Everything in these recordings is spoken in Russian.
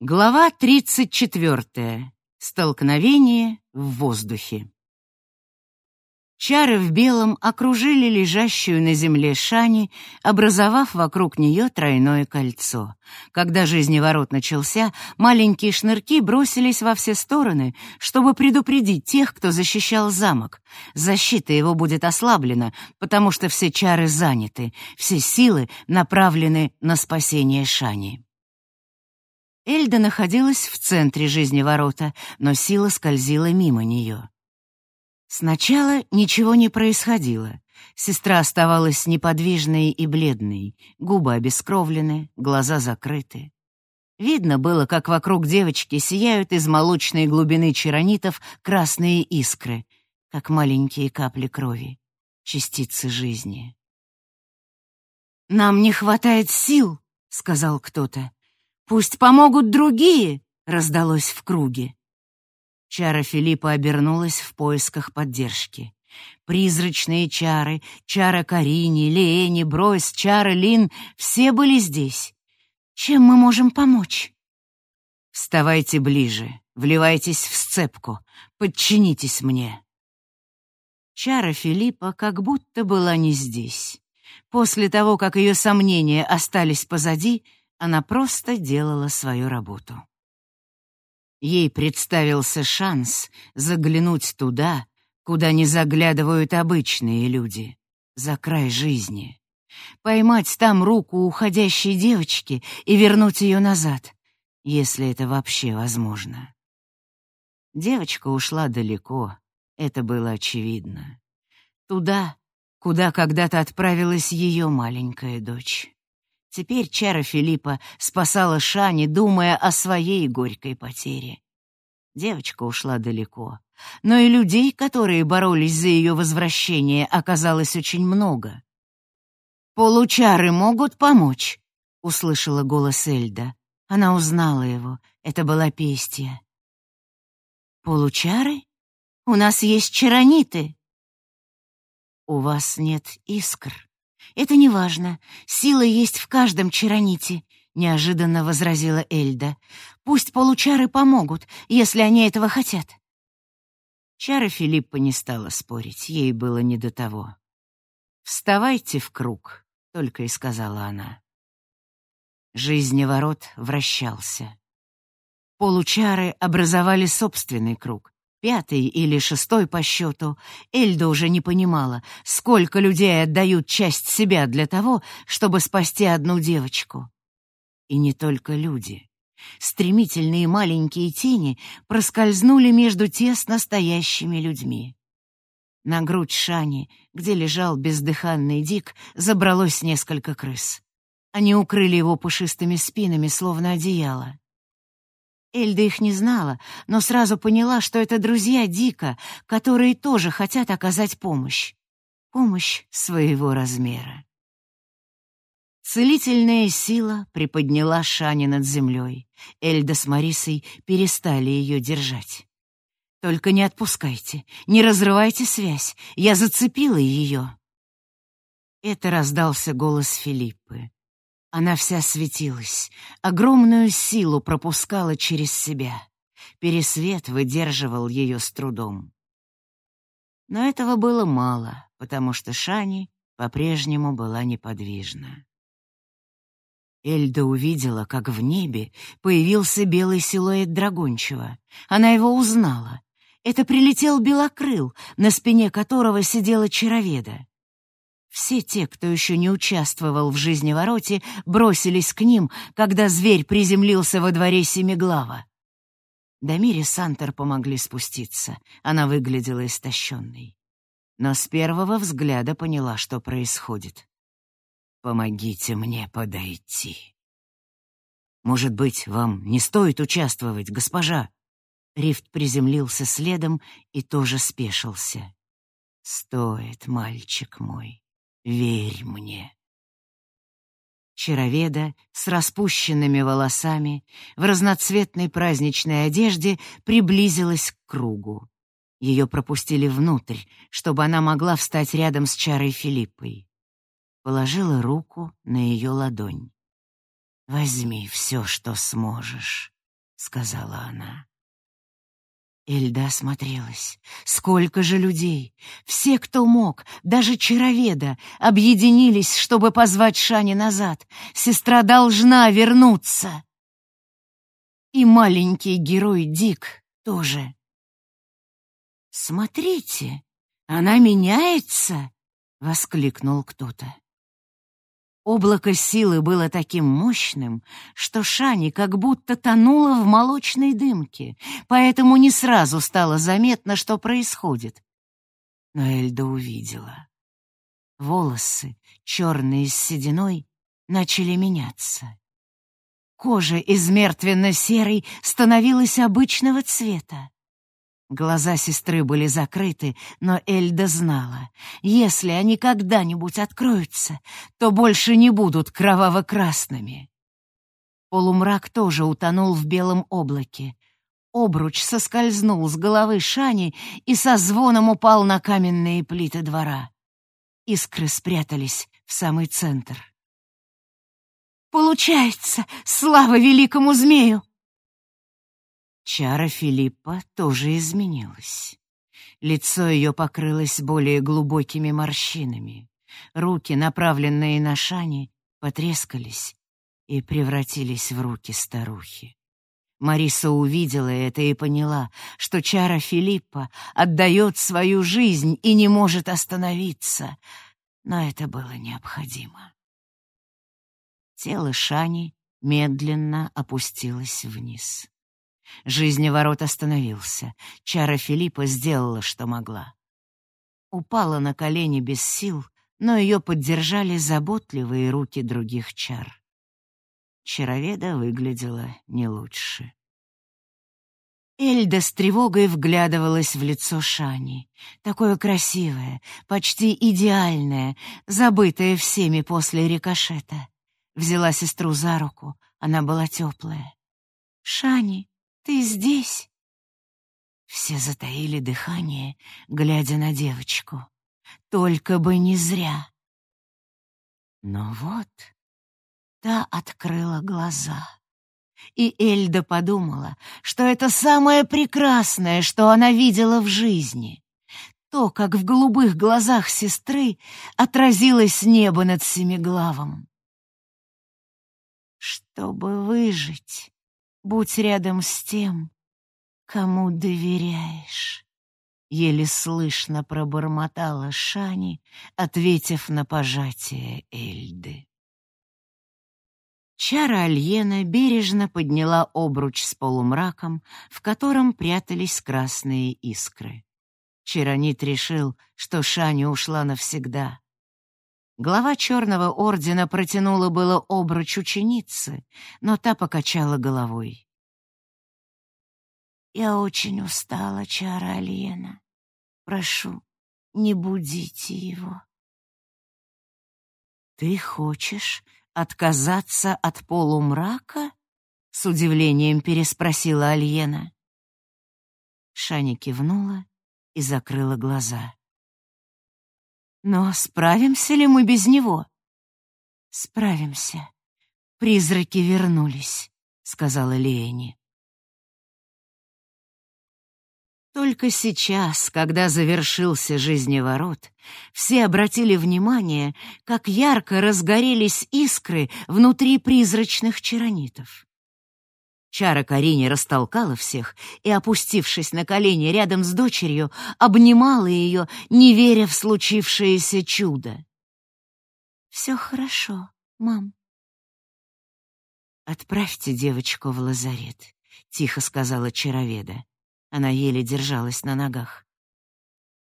Глава 34. Столкновение в воздухе. Чары в белом окружили лежащую на земле Шани, образовав вокруг нее тройное кольцо. Когда жизневорот начался, маленькие шнырки бросились во все стороны, чтобы предупредить тех, кто защищал замок. Защита его будет ослаблена, потому что все чары заняты, все силы направлены на спасение Шани. Эльда находилась в центре жизневорота, но сила скользила мимо нее. Сначала ничего не происходило. Сестра оставалась неподвижной и бледной, губы обескровлены, глаза закрыты. Видно было, как вокруг девочки сияют из молочной глубины чаронитов красные искры, как маленькие капли крови, частицы жизни. «Нам не хватает сил», — сказал кто-то. «Пусть помогут другие!» — раздалось в круге. Чара Филиппа обернулась в поисках поддержки. Призрачные чары, чара Карини, Леэни, Бройс, чара Лин — все были здесь. Чем мы можем помочь? Вставайте ближе, вливайтесь в сцепку, подчинитесь мне. Чара Филиппа как будто была не здесь. После того, как ее сомнения остались позади, она просто делала свою работу. Ей представился шанс заглянуть туда, куда не заглядывают обычные люди, за край жизни. Поймать там руку уходящей девочки и вернуть ее назад, если это вообще возможно. Девочка ушла далеко, это было очевидно. Туда, куда когда-то отправилась ее маленькая дочь. Теперь чара Филиппа спасала Шани, думая о своей горькой потере. Девочка ушла далеко, но и людей, которые боролись за ее возвращение, оказалось очень много. «Получары могут помочь?» — услышала голос Эльда. Она узнала его. Это была Пестия. «Получары? У нас есть чарониты». «У вас нет искр», «Это не важно. Сила есть в каждом чароните», — неожиданно возразила Эльда. «Пусть получары помогут, если они этого хотят». Чара Филиппа не стала спорить, ей было не до того. «Вставайте в круг», — только и сказала она. Жизневорот вращался. Получары образовали собственный круг пятый или шестой по счету, Эльда уже не понимала, сколько людей отдают часть себя для того, чтобы спасти одну девочку. И не только люди. Стремительные маленькие тени проскользнули между тесно стоящими людьми. На грудь Шани, где лежал бездыханный Дик, забралось несколько крыс. Они укрыли его пушистыми спинами, словно одеяло. Эльда их не знала, но сразу поняла, что это друзья Дика, которые тоже хотят оказать помощь. Помощь своего размера. Целительная сила приподняла Шани над землей. Эльда с Марисой перестали ее держать. «Только не отпускайте, не разрывайте связь, я зацепила ее». Это раздался голос Филиппы. Она вся светилась, огромную силу пропускала через себя. Пересвет выдерживал ее с трудом. Но этого было мало, потому что Шани по-прежнему была неподвижна. Эльда увидела, как в небе появился белый силуэт драгончего. Она его узнала. Это прилетел белокрыл, на спине которого сидела чароведа. Все те, кто еще не участвовал в жизневороте, бросились к ним, когда зверь приземлился во дворе Семиглава. Дамире Сантер помогли спуститься. Она выглядела истощенной. Но с первого взгляда поняла, что происходит. «Помогите мне подойти». «Может быть, вам не стоит участвовать, госпожа?» Рифт приземлился следом и тоже спешился. «Стоит, мальчик мой. Верь мне. Чароведа с распущенными волосами в разноцветной праздничной одежде приблизилась к кругу. Ее пропустили внутрь, чтобы она могла встать рядом с Чарой Филиппой. Положила руку на ее ладонь. «Возьми все, что сможешь. — сказала она. Эльда осмотрелась. Сколько же людей! Все, кто мог, даже чароведа, объединились, чтобы позвать Шани назад. Сестра должна вернуться. И маленький герой Дик тоже. «Смотрите, она меняется!» — воскликнул кто-то. Облако силы было таким мощным, что Шани как будто тонула в молочной дымке, поэтому не сразу стало заметно, что происходит. Но Эльда увидела. Волосы, черные с сединой, начали меняться. Кожа из мертвенно-серой становилась обычного цвета. Глаза сестры были закрыты, но Эльда знала, если они когда-нибудь откроются, то больше не будут кроваво-красными. Полумрак тоже утонул в белом облаке. Обруч соскользнул с головы Шани и со звоном упал на каменные плиты двора. Искры спрятались в самый центр. «Получается! Слава великому змею!» Чара Филиппа тоже изменилась. Лицо ее покрылось более глубокими морщинами. Руки, направленные на Шани, потрескались и превратились в руки старухи. Мариса увидела это и поняла, что чара Филиппа отдает свою жизнь и не может остановиться, но это было необходимо. Тело Шани медленно опустилось вниз. Жизневорот остановился. Чара Филиппа сделала, что могла. Упала на колени без сил, но ее поддержали заботливые руки других чар. Чароведа выглядела не лучше. Эльда с тревогой вглядывалась в лицо Шани. Такое красивое, почти идеальное, забытое всеми после рикошета. Взяла сестру за руку, она была теплая. «Шани, ты здесь?» Все затаили дыхание, глядя на девочку. Только бы не зря. Но вот та открыла глаза. И Эльда подумала, что это самое прекрасное, что она видела в жизни. То, как в голубых глазах сестры отразилось небо над Семиглавом. Чтобы выжить, Будь рядом с тем, кому доверяешь. Еле слышно пробормотала Шани, ответив на пожатие Эльды. Чара Альена бережно подняла обруч с полумраком, в котором прятались красные искры. Чаронит решил, что Шани ушла навсегда. Глава Черного Ордена протянула было обруч ученицы, но та покачала головой. «Я очень устала, Чара Альена. Прошу, не будите его». «Ты хочешь отказаться от полумрака?» — с удивлением переспросила Альена. Шани кивнула и закрыла глаза. Но справимся ли мы без него? Справимся. Призраки вернулись, сказала Леони. Только сейчас, когда завершился жизневорот, все обратили внимание, как ярко разгорелись искры внутри призрачных чаронитов. Чара Карине растолкала всех и, опустившись на колени рядом с дочерью, обнимала ее, не веря в случившееся чудо. «Все хорошо, мам». «Отправьте девочку в лазарет», — тихо сказала Чароведа. Она еле держалась на ногах.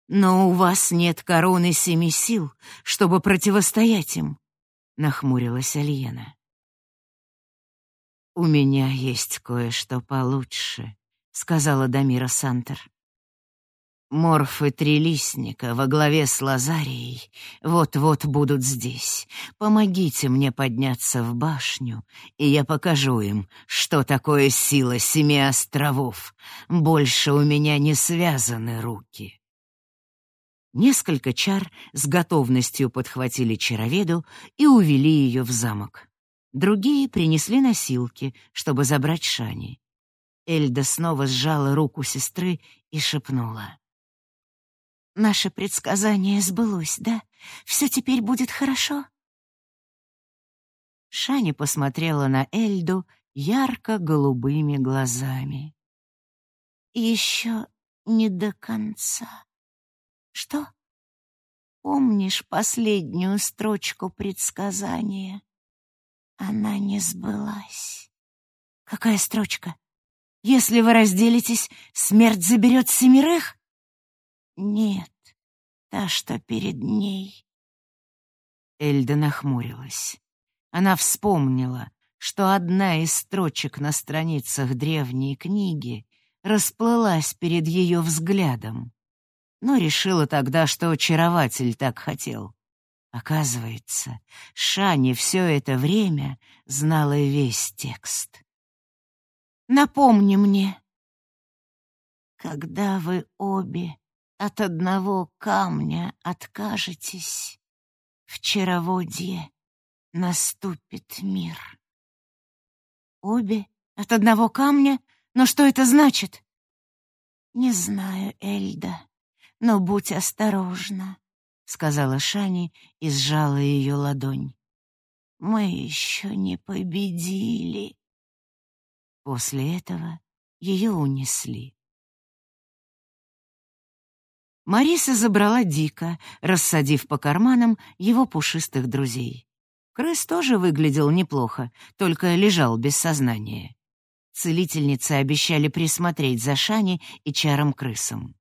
«Но у вас нет короны семи сил, чтобы противостоять им», — нахмурилась Альена. «У меня есть кое-что получше», — сказала Дамира Сантер. Морфы Трилистника во главе с Лазарией вот-вот будут здесь. Помогите мне подняться в башню, и я покажу им, что такое сила семи островов. Больше у меня не связаны руки. Несколько чар с готовностью подхватили чароведу и увели ее в замок. Другие принесли носилки, чтобы забрать Шани. Эльда снова сжала руку сестры и шепнула. «Наше предсказание сбылось, да? Все теперь будет хорошо?» Шани посмотрела на Эльду ярко-голубыми глазами. «Еще не до конца. Что? Помнишь последнюю строчку предсказания? Она не сбылась. Какая строчка? Если вы разделитесь, смерть заберет семерых? Нет, та, что перед ней. Эльда нахмурилась. Она вспомнила, что одна из строчек на страницах древней книги расплылась перед ее взглядом, но решила тогда, что очарователь так хотел. Оказывается, Шани все это время знала весь текст. Напомни мне. Когда вы обе от одного камня откажетесь, в чароводье наступит мир. Обе от одного камня? Но что это значит? Не знаю, Эльда, но будь осторожна, сказала Шани и сжала ее ладонь. Мы еще не победили. После этого ее унесли. Мариса забрала Дика, рассадив по карманам его пушистых друзей. Крыс тоже выглядел неплохо, только лежал без сознания. Целительницы обещали присмотреть за Шани и чаром-крысом.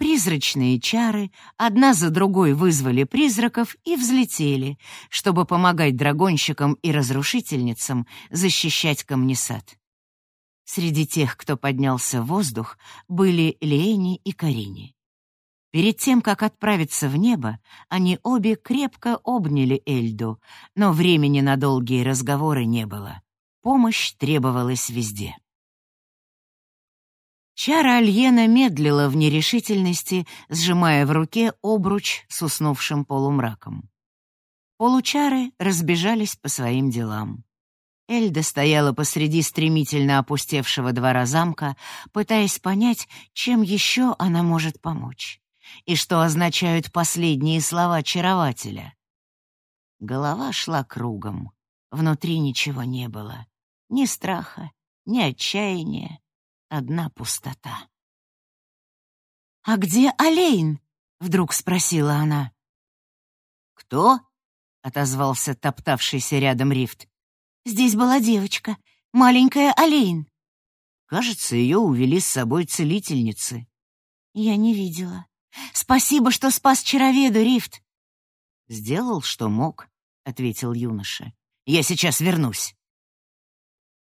Призрачные чары одна за другой вызвали призраков и взлетели, чтобы помогать драгонщикам и разрушительницам защищать камнесад. Среди тех, кто поднялся в воздух, были Лени и Карини. Перед тем, как отправиться в небо, они обе крепко обняли Эльду, но времени на долгие разговоры не было. Помощь требовалась везде. Чара Альена медлила в нерешительности, сжимая в руке обруч с уснувшим полумраком. Получары разбежались по своим делам. Эльда стояла посреди стремительно опустевшего двора замка, пытаясь понять, чем еще она может помочь, и что означают последние слова чарователя. Голова шла кругом, внутри ничего не было, ни страха, ни отчаяния, одна пустота. «А где Олейн?» — вдруг спросила она. «Кто?» — отозвался топтавшийся рядом Рифт. Здесь была девочка, маленькая Олейн. Кажется, ее увели с собой целительницы. Я не видела. Спасибо, что спас чароведу, Рифт. Сделал, что мог, ответил юноша. Я сейчас вернусь.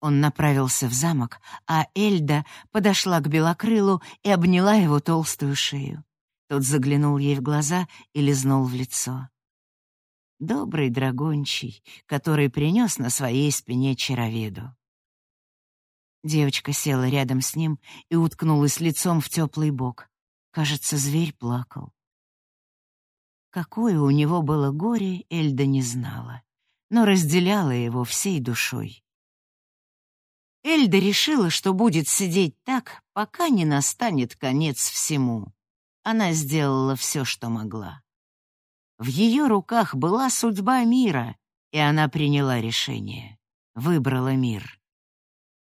Он направился в замок, а Эльда подошла к Белокрылу и обняла его толстую шею. Тот заглянул ей в глаза и лизнул в лицо добрый драгончий, который принес на своей спине чароведу. Девочка села рядом с ним и уткнулась лицом в теплый бок. Кажется, зверь плакал. Какое у него было горе, Эльда не знала, но разделяла его всей душой. Эльда решила, что будет сидеть так, пока не настанет конец всему. Она сделала все, что могла. В ее руках была судьба мира, и она приняла решение, выбрала мир.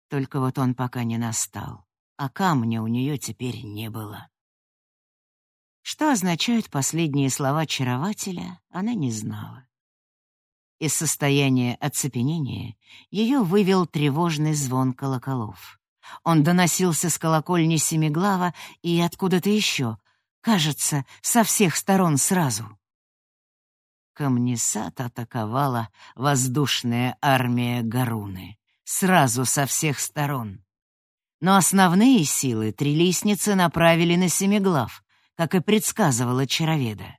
Только вот он пока не настал, а камня у нее теперь не было. Что означают последние слова чарователя, она не знала. Из состояния оцепенения ее вывел тревожный звон колоколов. Он доносился с колокольни Семиглава и откуда-то еще, кажется, со всех сторон сразу. Камнесад атаковала воздушная армия Гаруны. Сразу со всех сторон. Но основные силы трилистницы направили на Семиглав, как и предсказывала Чароведа.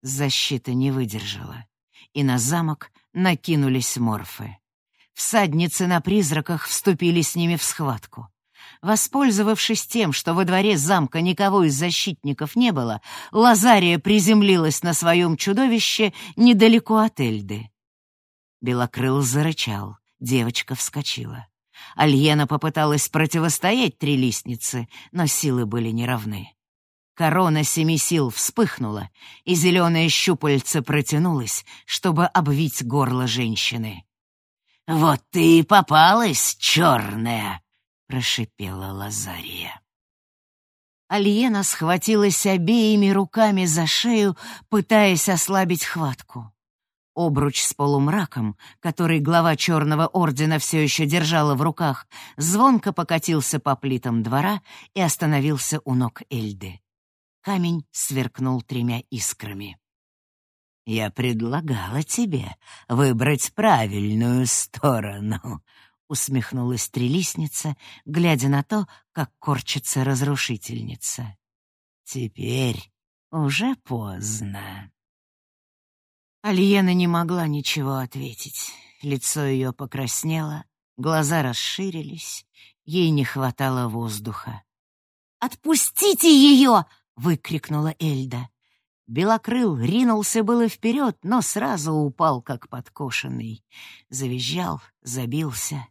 Защита не выдержала, и на замок накинулись морфы. Всадницы на призраках вступили с ними в схватку. Воспользовавшись тем, что во дворе замка никого из защитников не было, Лазария приземлилась на своем чудовище недалеко от Эльды. Белокрыл зарычал, девочка вскочила. Альена попыталась противостоять трилистнице, но силы были неравны. Корона семи сил вспыхнула, и зеленое щупальце протянулось, чтобы обвить горло женщины. «Вот ты и попалась, черная!» — прошипела Лазария. Альена схватилась обеими руками за шею, пытаясь ослабить хватку. Обруч с полумраком, который глава Черного Ордена все еще держала в руках, звонко покатился по плитам двора и остановился у ног Эльды. Камень сверкнул тремя искрами. «Я предлагала тебе выбрать правильную сторону», — усмехнулась трелисница, глядя на то, как корчится разрушительница. «Теперь уже поздно». Альена не могла ничего ответить. Лицо ее покраснело, глаза расширились, ей не хватало воздуха. «Отпустите ее!» — выкрикнула Эльда. Белокрыл ринулся было вперед, но сразу упал, как подкошенный. Завизжал, забился.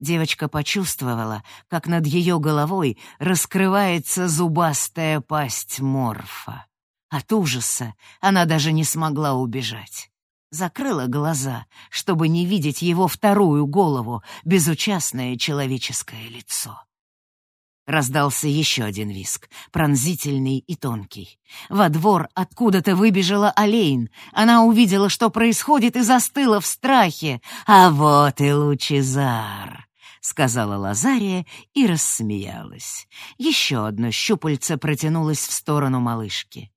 Девочка почувствовала, как над ее головой раскрывается зубастая пасть морфа. От ужаса она даже не смогла убежать. Закрыла глаза, чтобы не видеть его вторую голову, безучастное человеческое лицо. Раздался еще один виск, пронзительный и тонкий. Во двор откуда-то выбежала Олейн. Она увидела, что происходит, и застыла в страхе. «А вот и Лучезар!» — сказала Лазария и рассмеялась. Еще одно щупальце протянулось в сторону малышки.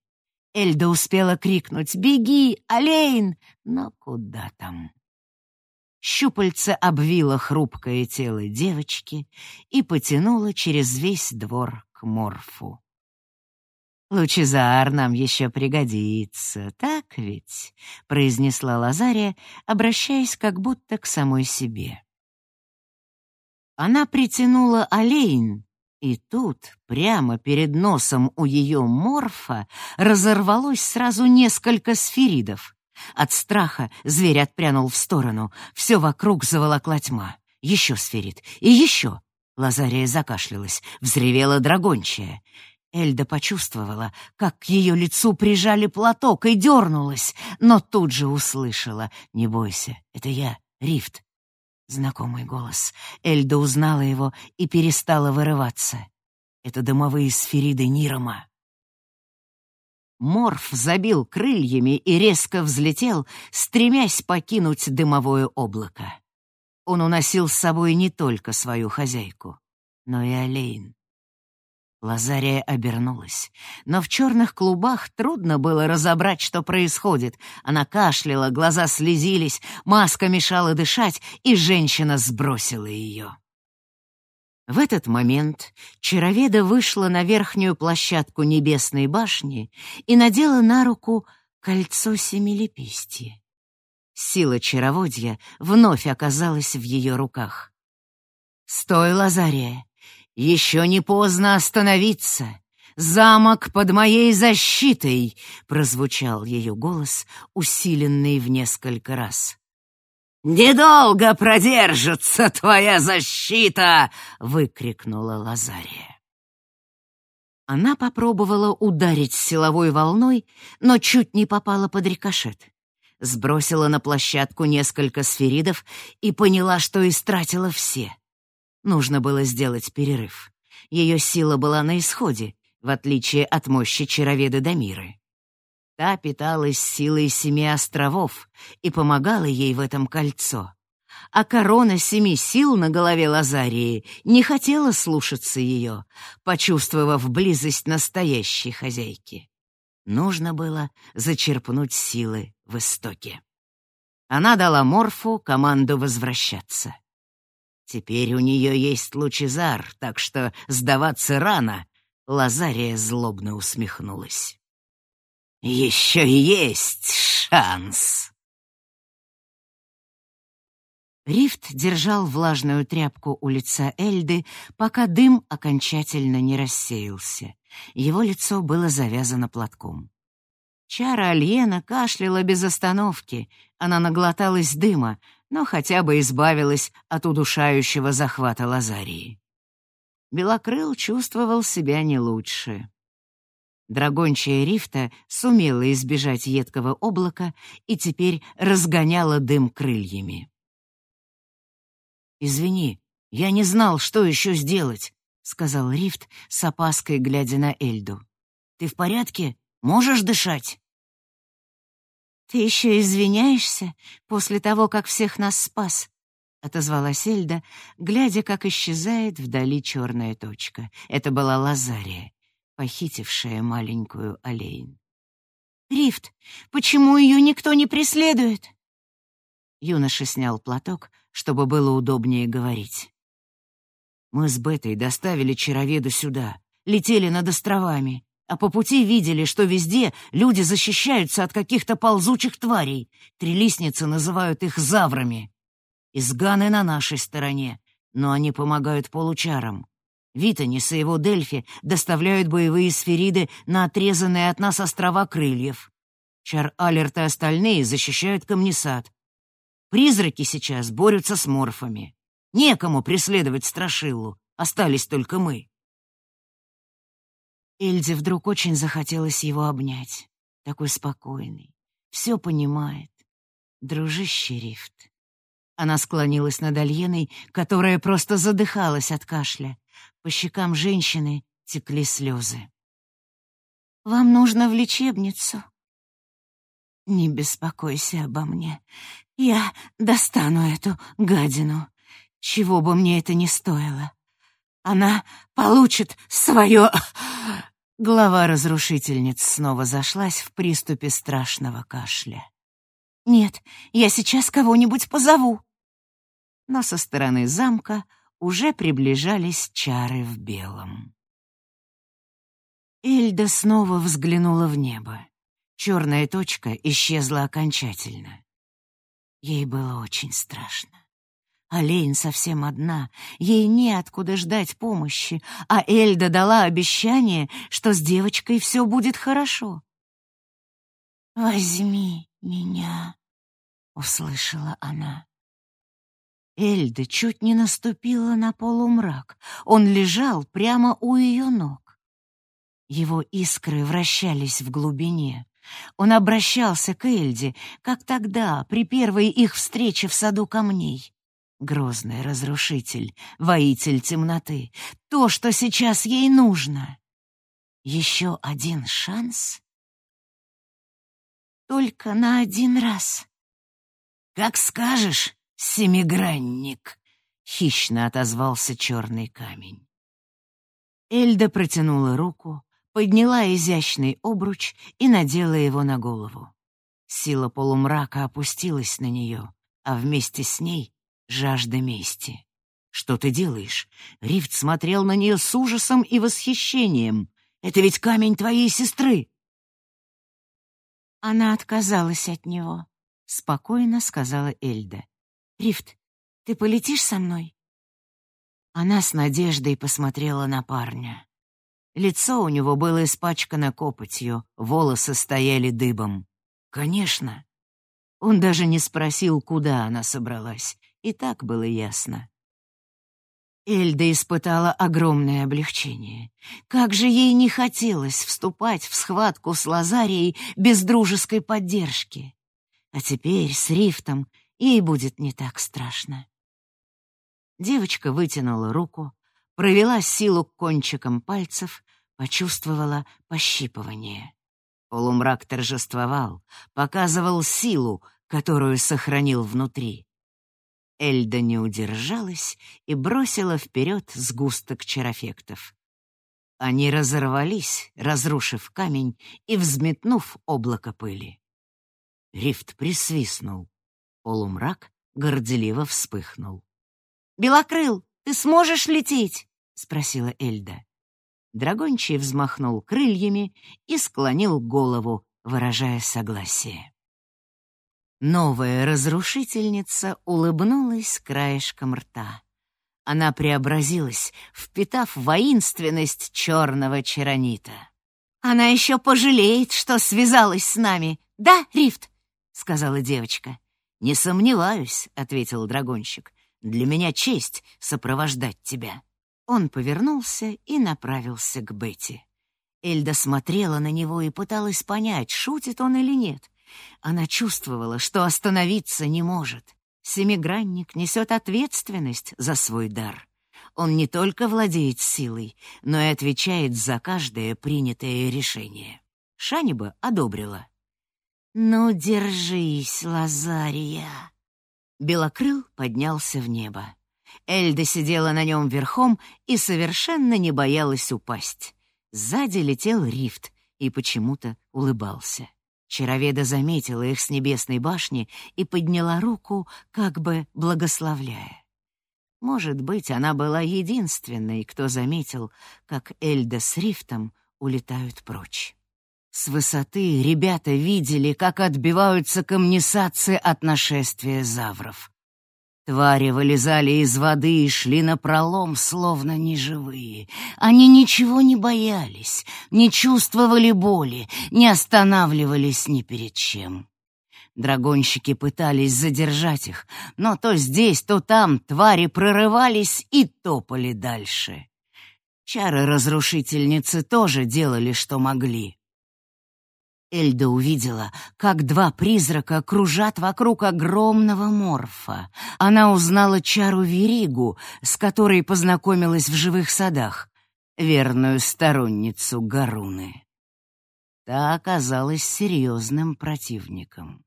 Эльда успела крикнуть «Беги, Олейн!» Но куда там? Щупальце обвило хрупкое тело девочки и потянуло через весь двор к морфу. «Лучезар нам еще пригодится, так ведь?» — произнесла Лазария, обращаясь как будто к самой себе. Она притянула Олейн, и тут, прямо перед носом у ее морфа, разорвалось сразу несколько сферидов. От страха зверь отпрянул в сторону, все вокруг заволокла тьма. Еще сферид, и еще. Лазария закашлялась, взревела драгончая. Эльда почувствовала, как к ее лицу прижали платок и дернулась, но тут же услышала «Не бойся, это я, Рифт, Знакомый голос. Эльда узнала его и перестала вырываться. Это дымовые сфериды Нирома. Морф забил крыльями и резко взлетел, стремясь покинуть дымовое облако. Он уносил с собой не только свою хозяйку, но и Олейн. Лазария обернулась, но в черных клубах трудно было разобрать, что происходит. Она кашляла, глаза слезились, маска мешала дышать, и женщина сбросила ее. В этот момент чароведа вышла на верхнюю площадку небесной башни и надела на руку кольцо семилепестия. Сила чароводья вновь оказалась в ее руках. «Стой, Лазария! «Еще не поздно остановиться! Замок под моей защитой!» — прозвучал ее голос, усиленный в несколько раз. «Недолго продержится твоя защита!» — выкрикнула Лазария. Она попробовала ударить силовой волной, но чуть не попала под рикошет. Сбросила на площадку несколько сферидов и поняла, что истратила все. Нужно было сделать перерыв. Ее сила была на исходе, в отличие от мощи чароведа Дамиры. Та питалась силой семи островов и помогала ей в этом кольцо. А корона семи сил на голове Лазарии не хотела слушаться ее, почувствовав близость настоящей хозяйки. Нужно было зачерпнуть силы в истоке. Она дала Морфу команду возвращаться. Теперь у нее есть лучезар, так что сдаваться рано. Лазария злобно усмехнулась. Еще есть шанс. Рифт держал влажную тряпку у лица Эльды, пока дым окончательно не рассеялся. Его лицо было завязано платком. Чара Альена кашляла без остановки. Она наглоталась дыма, но хотя бы избавилась от удушающего захвата Лазарии. Белокрыл чувствовал себя не лучше. Драгончая рифта сумела избежать едкого облака и теперь разгоняла дым крыльями. «Извини, я не знал, что еще сделать», — сказал Рифт с опаской, глядя на Эльду. «Ты в порядке? Можешь дышать?» «Ты еще извиняешься после того, как всех нас спас?» — отозвалась Эльда, глядя, как исчезает вдали черная точка. Это была Лазария похитившая маленькую Олейн. «Рифт, почему ее никто не преследует?» Юноша снял платок, чтобы было удобнее говорить. «Мы с Бетой доставили чароведу сюда, летели над островами, а по пути видели, что везде люди защищаются от каких-то ползучих тварей. Трилистницы называют их заврами. Изганы на нашей стороне, но они помогают получарам. Витанис и его Дельфи доставляют боевые сфериды на отрезанные от нас острова крыльев. Чар-Алерт и остальные защищают Камнесад. Призраки сейчас борются с морфами. Некому преследовать Страшиллу, остались только мы. Эльзе вдруг очень захотелось его обнять. Такой спокойный, все понимает. Дружище Рифт. Она склонилась над Альеной, которая просто задыхалась от кашля. По щекам женщины текли слезы. «Вам нужно в лечебницу». «Не беспокойся обо мне. Я достану эту гадину, чего бы мне это ни стоило. Она получит свое...» Глава разрушительниц снова зашлась в приступе страшного кашля. «Нет, я сейчас кого-нибудь позову». Но со стороны замка уже приближались чары в белом. Эльда снова взглянула в небо. Черная точка исчезла окончательно. Ей было очень страшно. Олень совсем одна, ей неоткуда ждать помощи, а Эльда дала обещание, что с девочкой все будет хорошо. «Возьми меня», — услышала она. Эльда чуть не наступила на полумрак. Он лежал прямо у ее ног. Его искры вращались в глубине. Он обращался к Эльде, как тогда, при первой их встрече в саду камней. Грозный разрушитель, воитель темноты. То, что сейчас ей нужно. Еще один шанс? Только на один раз. «Как скажешь», «Семигранник!» — хищно отозвался черный камень. Эльда протянула руку, подняла изящный обруч и надела его на голову. Сила полумрака опустилась на нее, а вместе с ней — жажда мести. «Что ты делаешь?» Рифт смотрел на нее с ужасом и восхищением. «Это ведь камень твоей сестры!» Она отказалась от него, — спокойно сказала Эльда. «Рифт, ты полетишь со мной?» Она с надеждой посмотрела на парня. Лицо у него было испачкано копотью, волосы стояли дыбом. «Конечно». Он даже не спросил, куда она собралась, и так было ясно. Эльда испытала огромное облегчение. Как же ей не хотелось вступать в схватку с Лазарией без дружеской поддержки. А теперь с Рифтом ей будет не так страшно. Девочка вытянула руку, провела силу кончиком пальцев, почувствовала пощипывание. Полумрак торжествовал, показывал силу, которую сохранил внутри. Эльда не удержалась и бросила вперед сгусток чарофектов. Они разорвались, разрушив камень и взметнув облако пыли. Рифт присвистнул. Полумрак горделиво вспыхнул. «Белокрыл, ты сможешь лететь?» — спросила Эльда. Драгончий взмахнул крыльями и склонил голову, выражая согласие. Новая разрушительница улыбнулась краешком рта. Она преобразилась, впитав воинственность черного чаронита. «Она еще пожалеет, что связалась с нами, да, Рифт?» — сказала девочка. «Не сомневаюсь», — ответил драгонщик. «Для меня честь сопровождать тебя». Он повернулся и направился к Бетти. Эльда смотрела на него и пыталась понять, шутит он или нет. Она чувствовала, что остановиться не может. Семигранник несет ответственность за свой дар. Он не только владеет силой, но и отвечает за каждое принятое решение. Шани бы одобрила. «Ну, держись, Лазария!» Белокрыл поднялся в небо. Эльда сидела на нем верхом и совершенно не боялась упасть. Сзади летел рифт и почему-то улыбался. Чароведа заметила их с небесной башни и подняла руку, как бы благословляя. Может быть, она была единственной, кто заметил, как Эльда с рифтом улетают прочь. С высоты ребята видели, как отбиваются камнесацы от нашествия завров. Твари вылезали из воды и шли на пролом, словно неживые. Они ничего не боялись, не чувствовали боли, не останавливались ни перед чем. Драгонщики пытались задержать их, но то здесь, то там твари прорывались и топали дальше. Чары-разрушительницы тоже делали, что могли. Эльда увидела, как два призрака кружат вокруг огромного морфа. Она узнала чару Веригу, с которой познакомилась в живых садах, верную сторонницу Гаруны. Та оказалась серьезным противником.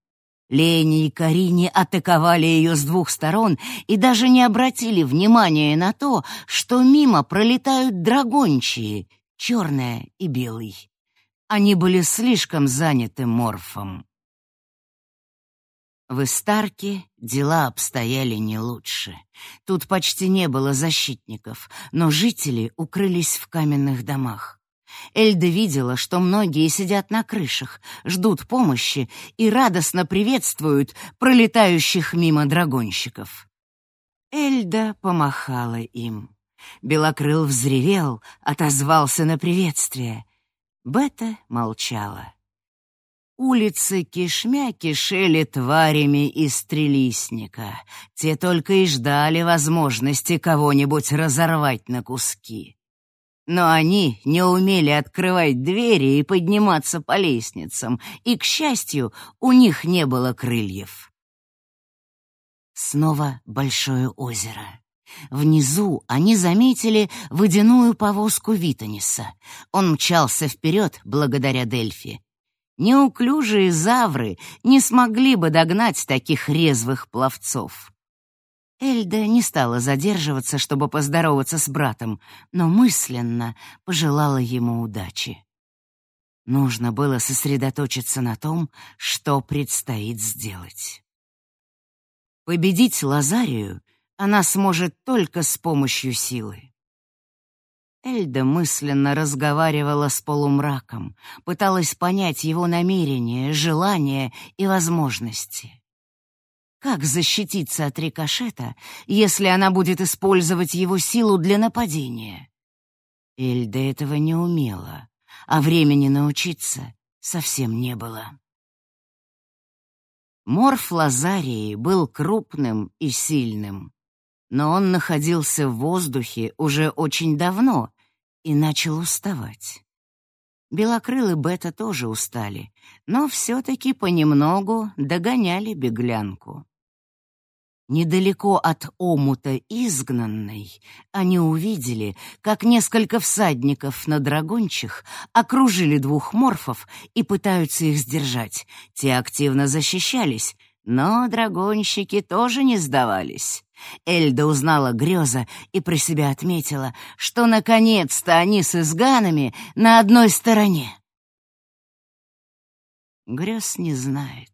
Лени и Карине атаковали ее с двух сторон и даже не обратили внимания на то, что мимо пролетают драгончие, черная и белый. Они были слишком заняты морфом. В Истарке дела обстояли не лучше. Тут почти не было защитников, но жители укрылись в каменных домах. Эльда видела, что многие сидят на крышах, ждут помощи и радостно приветствуют пролетающих мимо драгонщиков. Эльда помахала им. Белокрыл взревел, отозвался на приветствие. Бета молчала. Улицы кишмя кишели тварями из трелисника. Те только и ждали возможности кого-нибудь разорвать на куски. Но они не умели открывать двери и подниматься по лестницам, и, к счастью, у них не было крыльев. Снова большое озеро. Внизу они заметили водяную повозку Витаниса. Он мчался вперед благодаря Дельфи. Неуклюжие завры не смогли бы догнать таких резвых пловцов. Эльда не стала задерживаться, чтобы поздороваться с братом, но мысленно пожелала ему удачи. Нужно было сосредоточиться на том, что предстоит сделать. Победить Лазарию она сможет только с помощью силы. Эльда мысленно разговаривала с полумраком, пыталась понять его намерения, желания и возможности. Как защититься от рикошета, если она будет использовать его силу для нападения? Эльда этого не умела, а времени научиться совсем не было. Морф Лазарии был крупным и сильным но он находился в воздухе уже очень давно и начал уставать. Белокрылы Бета тоже устали, но все-таки понемногу догоняли беглянку. Недалеко от омута изгнанной они увидели, как несколько всадников на драгончих окружили двух морфов и пытаются их сдержать. Те активно защищались, но драгонщики тоже не сдавались. Эльда узнала греза и про себя отметила, что наконец-то они с изганами на одной стороне. Грез не знает,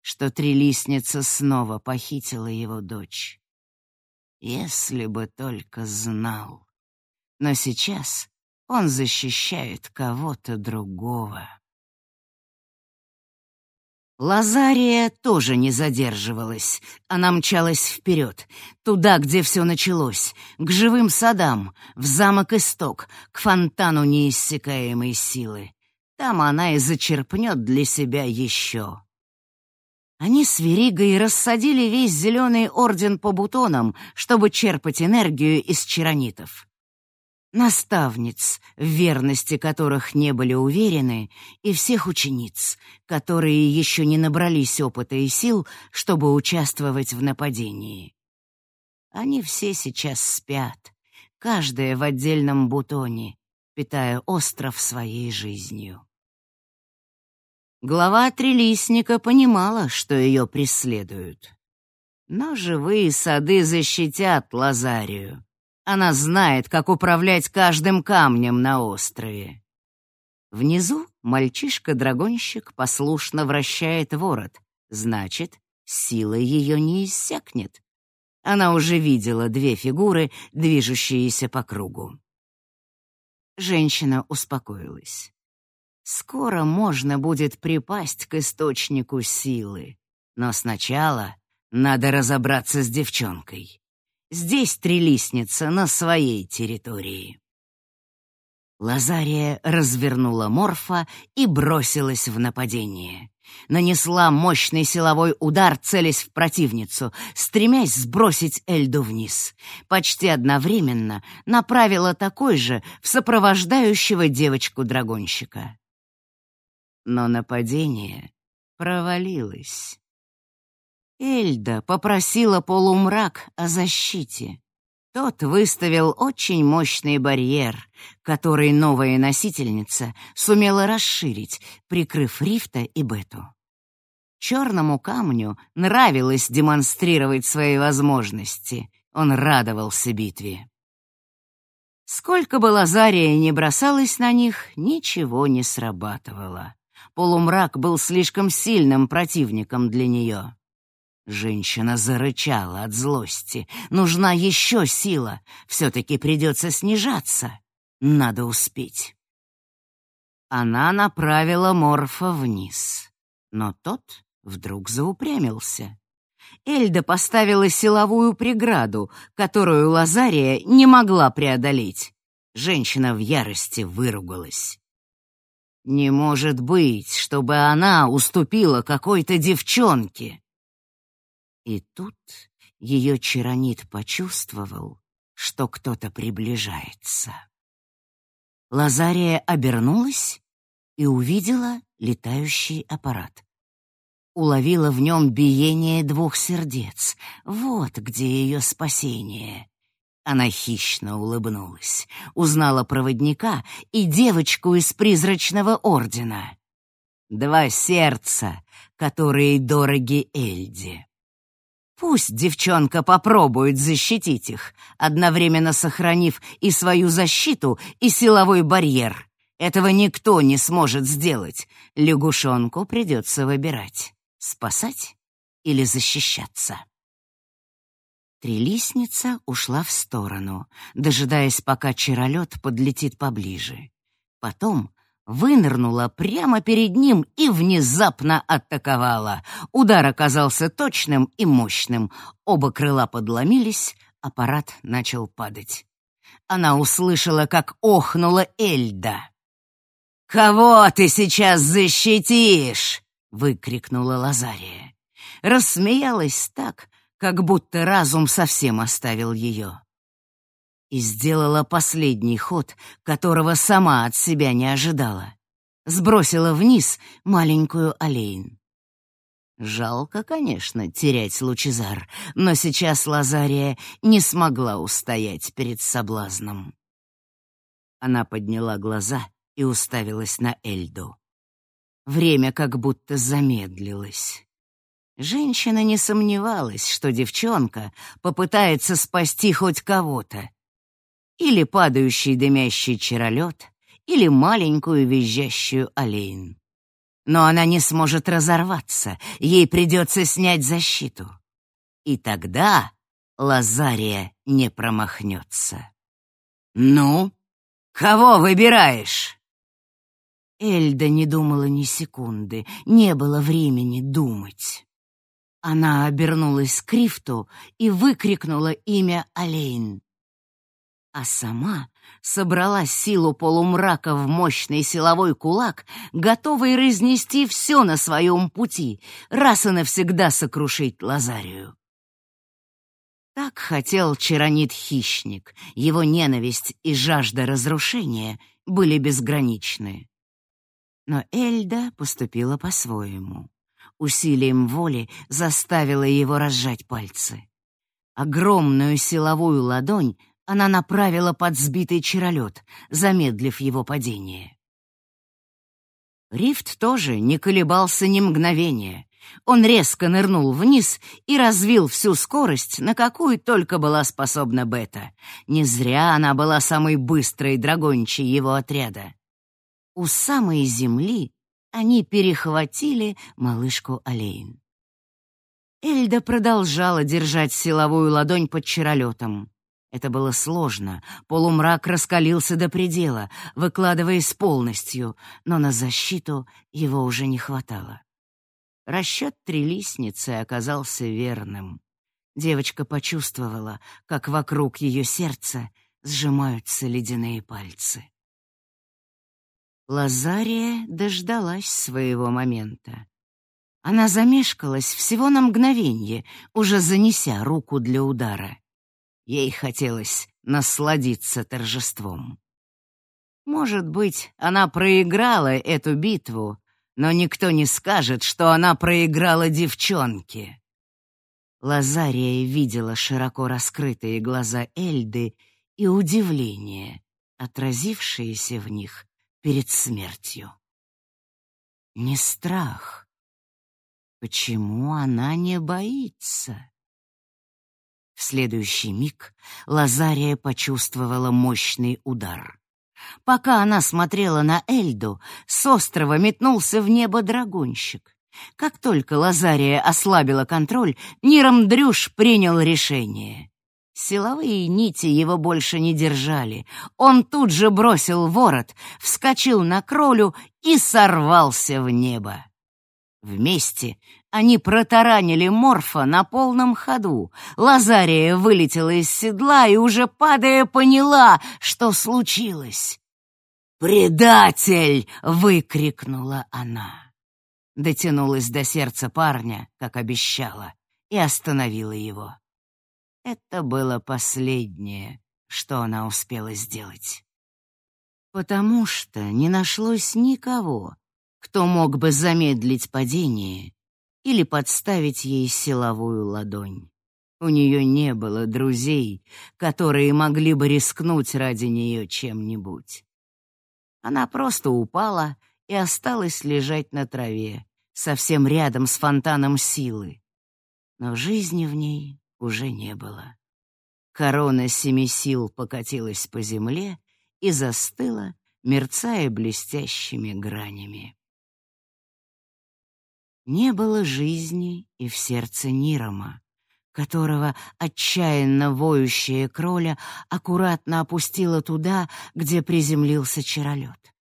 что трилистница снова похитила его дочь. Если бы только знал. Но сейчас он защищает кого-то другого. Лазария тоже не задерживалась. Она мчалась вперед, туда, где все началось, к живым садам, в замок Исток, к фонтану неиссякаемой силы. Там она и зачерпнет для себя еще. Они с Веригой рассадили весь зеленый орден по бутонам, чтобы черпать энергию из чаронитов. Наставниц, в верности которых не были уверены, и всех учениц, которые еще не набрались опыта и сил, чтобы участвовать в нападении. Они все сейчас спят, каждая в отдельном бутоне, питая остров своей жизнью. Глава Трелисника понимала, что ее преследуют. Но живые сады защитят Лазарию. Она знает, как управлять каждым камнем на острове. Внизу мальчишка-драгонщик послушно вращает ворот. Значит, сила ее не иссякнет. Она уже видела две фигуры, движущиеся по кругу. Женщина успокоилась. Скоро можно будет припасть к источнику силы. Но сначала надо разобраться с девчонкой. Здесь трелисница на своей территории. Лазария развернула Морфа и бросилась в нападение. Нанесла мощный силовой удар, целясь в противницу, стремясь сбросить Эльду вниз. Почти одновременно направила такой же в сопровождающего девочку-драгонщика но нападение провалилось. Эльда попросила полумрак о защите. Тот выставил очень мощный барьер, который новая носительница сумела расширить, прикрыв Рифта и Бету. Черному камню нравилось демонстрировать свои возможности. Он радовался битве. Сколько бы Лазария не бросалась на них, ничего не срабатывало. Полумрак был слишком сильным противником для нее. Женщина зарычала от злости. Нужна еще сила. Все-таки придется снижаться. Надо успеть. Она направила Морфа вниз. Но тот вдруг заупрямился. Эльда поставила силовую преграду, которую Лазария не могла преодолеть. Женщина в ярости выругалась. Не может быть, чтобы она уступила какой-то девчонке. И тут ее чаронит почувствовал, что кто-то приближается. Лазария обернулась и увидела летающий аппарат. Уловила в нем биение двух сердец. Вот где ее спасение. Она хищно улыбнулась, узнала проводника и девочку из призрачного ордена. Два сердца, которые дороги Эльде. Пусть девчонка попробует защитить их, одновременно сохранив и свою защиту, и силовой барьер. Этого никто не сможет сделать. Лягушонку придется выбирать, спасать или защищаться. Трилистница ушла в сторону, дожидаясь, пока чаролет подлетит поближе. Потом вынырнула прямо перед ним и внезапно атаковала. Удар оказался точным и мощным. Оба крыла подломились, аппарат начал падать. Она услышала, как охнула Эльда. «Кого ты сейчас защитишь?» — выкрикнула Лазария. Рассмеялась так, как будто разум совсем оставил ее. И сделала последний ход, которого сама от себя не ожидала. Сбросила вниз маленькую Олейн. Жалко, конечно, терять Лучезар, но сейчас Лазария не смогла устоять перед соблазном. Она подняла глаза и уставилась на Эльду. Время как будто замедлилось. Женщина не сомневалась, что девчонка попытается спасти хоть кого-то. Или падающий дымящий чаролет, или маленькую визжащую олейн. Но она не сможет разорваться, ей придется снять защиту. И тогда Лазария не промахнется. «Ну, кого выбираешь?» Эльда не думала ни секунды, не было времени думать. Она обернулась к Крифту и выкрикнула имя Олейн. А сама собрала силу полумрака в мощный силовой кулак, готовый разнести все на своем пути, раз и навсегда сокрушить Лазарию. Так хотел Чаронит-хищник, его ненависть и жажда разрушения были безграничны. Но Эльда поступила по-своему. Усилием воли заставила его разжать пальцы. Огромную силовую ладонь она направила под сбитый чаролет, замедлив его падение. Рифт тоже не колебался ни мгновения. Он резко нырнул вниз и развил всю скорость, на какую только была способна Бета. Не зря она была самой быстрой драгончей его отряда. У самой земли они перехватили малышку Олейн. Эльда продолжала держать силовую ладонь под чаролетом. Это было сложно. Полумрак раскалился до предела, выкладываясь полностью, но на защиту его уже не хватало. Расчет трилистницы оказался верным. Девочка почувствовала, как вокруг ее сердца сжимаются ледяные пальцы. Лазария дождалась своего момента. Она замешкалась всего на мгновение, уже занеся руку для удара. Ей хотелось насладиться торжеством. Может быть, она проиграла эту битву, но никто не скажет, что она проиграла девчонке. Лазария видела широко раскрытые глаза Эльды и удивление, отразившееся в них перед смертью. Не страх. Почему она не боится? В следующий миг Лазария почувствовала мощный удар. Пока она смотрела на Эльду, с острова метнулся в небо драгунщик. Как только Лазария ослабила контроль, Ниром Дрюш принял решение. Силовые нити его больше не держали. Он тут же бросил ворот, вскочил на кролю и сорвался в небо. Вместе они протаранили Морфа на полном ходу. Лазария вылетела из седла и, уже падая, поняла, что случилось. «Предатель!» — выкрикнула она. Дотянулась до сердца парня, как обещала, и остановила его. Это было последнее, что она успела сделать. Потому что не нашлось никого, кто мог бы замедлить падение или подставить ей силовую ладонь. У нее не было друзей, которые могли бы рискнуть ради нее чем-нибудь. Она просто упала и осталась лежать на траве, совсем рядом с фонтаном силы. Но жизни в ней уже не было. Корона семи сил покатилась по земле и застыла, мерцая блестящими гранями. Не было жизни и в сердце Нирома, которого отчаянно воющая кроля аккуратно опустила туда, где приземлился чаролет.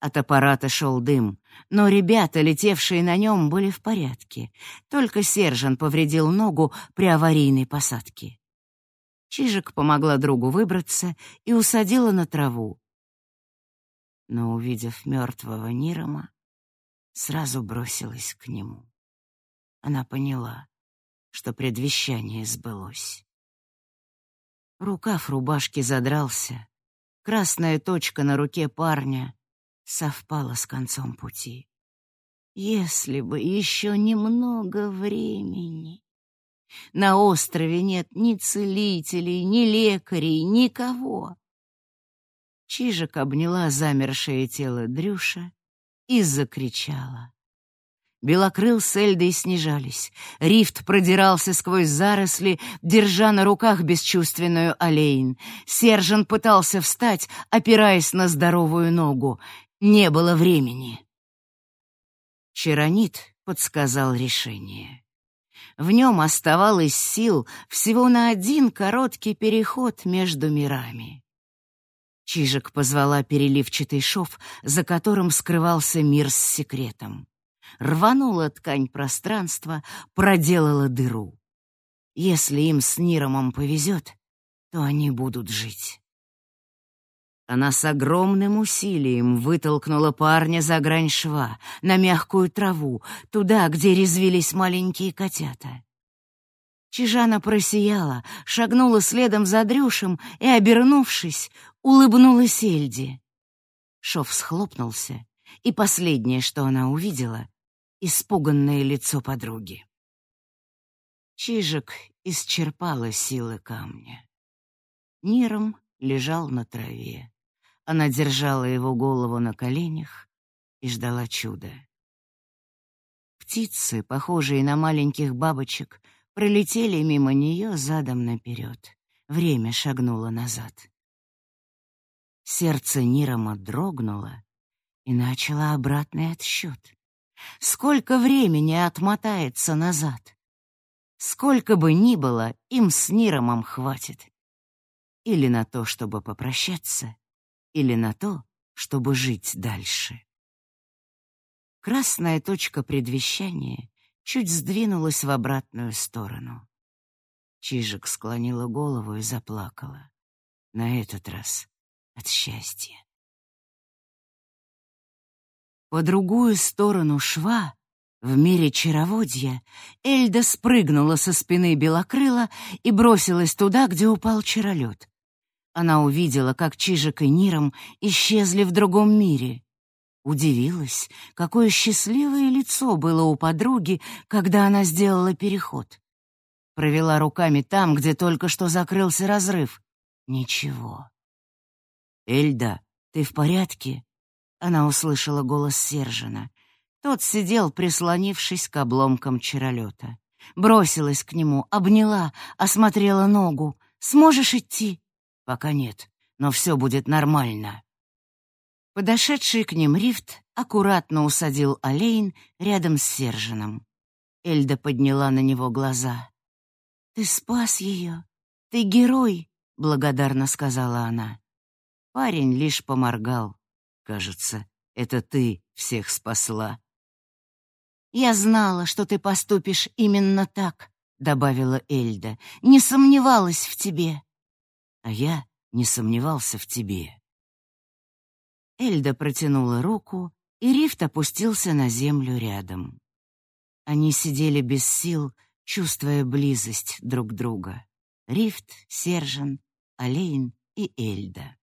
От аппарата шел дым, но ребята, летевшие на нем, были в порядке. Только Сержан повредил ногу при аварийной посадке. Чижик помогла другу выбраться и усадила на траву. Но, увидев мертвого Нирома, сразу бросилась к нему. Она поняла, что предвещание сбылось. Рукав рубашки задрался, красная точка на руке парня совпала с концом пути. Если бы еще немного времени. На острове нет ни целителей, ни лекарей, никого. Чижик обняла замершее тело Дрюша и закричала. Белокрыл с Эльдой снижались. Рифт продирался сквозь заросли, держа на руках бесчувственную Олейн. Сержан пытался встать, опираясь на здоровую ногу. Не было времени. Черонит подсказал решение. В нем оставалось сил всего на один короткий переход между мирами. Чижик позвала переливчатый шов, за которым скрывался мир с секретом. Рванула ткань пространства, проделала дыру. Если им с Ниромом повезет, то они будут жить. Она с огромным усилием вытолкнула парня за грань шва, на мягкую траву, туда, где резвились маленькие котята. Чижана просияла, шагнула следом за Дрюшем и, обернувшись, улыбнулась Эльде. Шов схлопнулся, и последнее, что она увидела — испуганное лицо подруги. Чижик исчерпала силы камня. Ниром лежал на траве. Она держала его голову на коленях и ждала чуда. Птицы, похожие на маленьких бабочек, пролетели мимо нее задом наперед. Время шагнуло назад. Сердце Нирома дрогнуло и начало обратный отсчет. Сколько времени отмотается назад? Сколько бы ни было, им с Ниромом хватит. Или на то, чтобы попрощаться, или на то, чтобы жить дальше. Красная точка предвещания чуть сдвинулась в обратную сторону. Чижик склонила голову и заплакала. На этот раз от счастья. По другую сторону шва, в мире чароводья, Эльда спрыгнула со спины белокрыла и бросилась туда, где упал чаролет. Она увидела, как Чижик и Ниром исчезли в другом мире. Удивилась, какое счастливое лицо было у подруги, когда она сделала переход. Провела руками там, где только что закрылся разрыв. Ничего. «Эльда, ты в порядке?» Она услышала голос Сержина. Тот сидел, прислонившись к обломкам чаролета. Бросилась к нему, обняла, осмотрела ногу. «Сможешь идти?» Пока нет, но все будет нормально. Подошедший к ним Рифт аккуратно усадил Олейн рядом с Сержином. Эльда подняла на него глаза. «Ты спас ее. Ты герой», — благодарно сказала она. Парень лишь поморгал. «Кажется, это ты всех спасла». «Я знала, что ты поступишь именно так», — добавила Эльда. «Не сомневалась в тебе» а я не сомневался в тебе. Эльда протянула руку, и Рифт опустился на землю рядом. Они сидели без сил, чувствуя близость друг друга. Рифт, Сержан, Олейн и Эльда.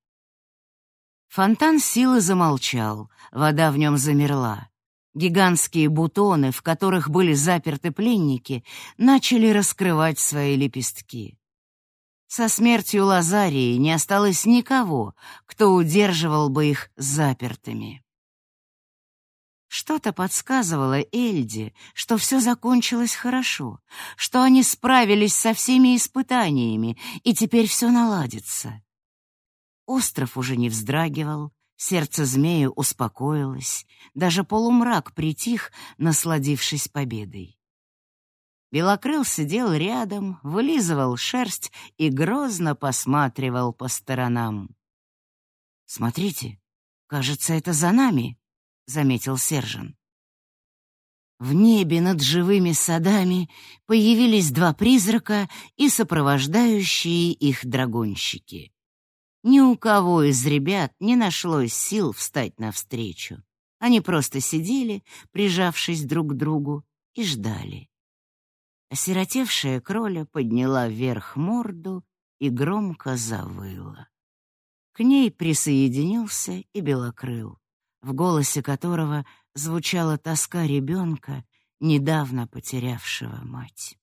Фонтан силы замолчал, вода в нем замерла. Гигантские бутоны, в которых были заперты пленники, начали раскрывать свои лепестки. Со смертью Лазарии не осталось никого, кто удерживал бы их запертыми. Что-то подсказывало Эльде, что все закончилось хорошо, что они справились со всеми испытаниями, и теперь все наладится. Остров уже не вздрагивал, сердце змею успокоилось, даже полумрак притих, насладившись победой. Белокрыл сидел рядом, вылизывал шерсть и грозно посматривал по сторонам. «Смотрите, кажется, это за нами», — заметил Сержан. В небе над живыми садами появились два призрака и сопровождающие их драгунщики. Ни у кого из ребят не нашлось сил встать навстречу. Они просто сидели, прижавшись друг к другу, и ждали. Осиротевшая кроля подняла вверх морду и громко завыла. К ней присоединился и белокрыл, в голосе которого звучала тоска ребенка, недавно потерявшего мать.